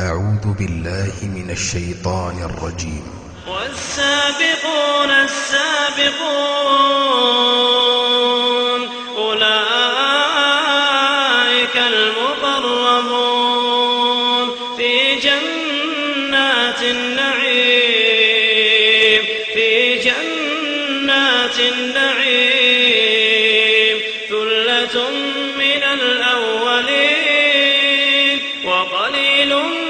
أعوذ بالله من الشيطان الرجيم. والسابقون السابقون أولئك المقربون في جنات النعيم في جنات النعيم ثلة من الأولين وقليل من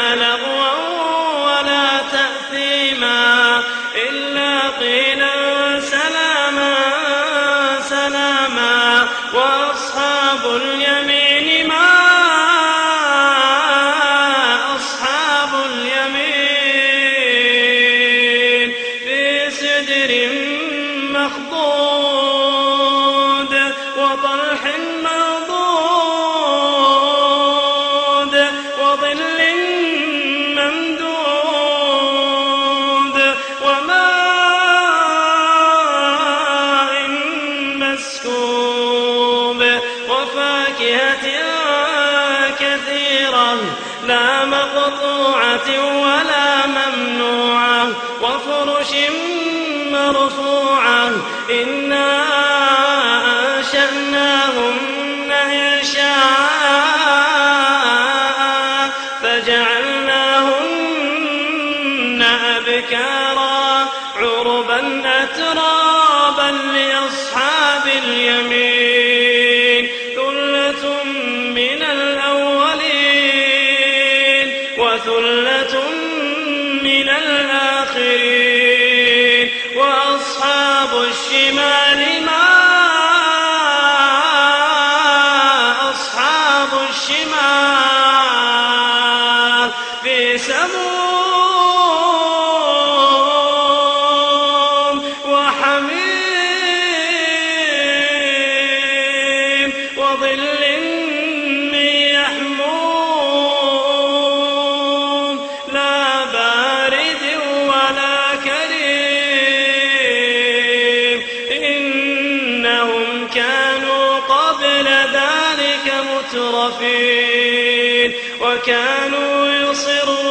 وأصحاب اليمين ما أصحاب اليمين في سدر مخضود وفاكهة كثيرة لا مقطوعة ولا ممنوعة وفرش مرفوعة إنا أنشأناهن إنشاء فجعلناهن أبكارا عربا أترابا لأصحاب اليمين. من الأولين وثلة من الآخرين وأصحاب الشمال ما أصحاب الشمال في سموم مترفين وكانوا يصرون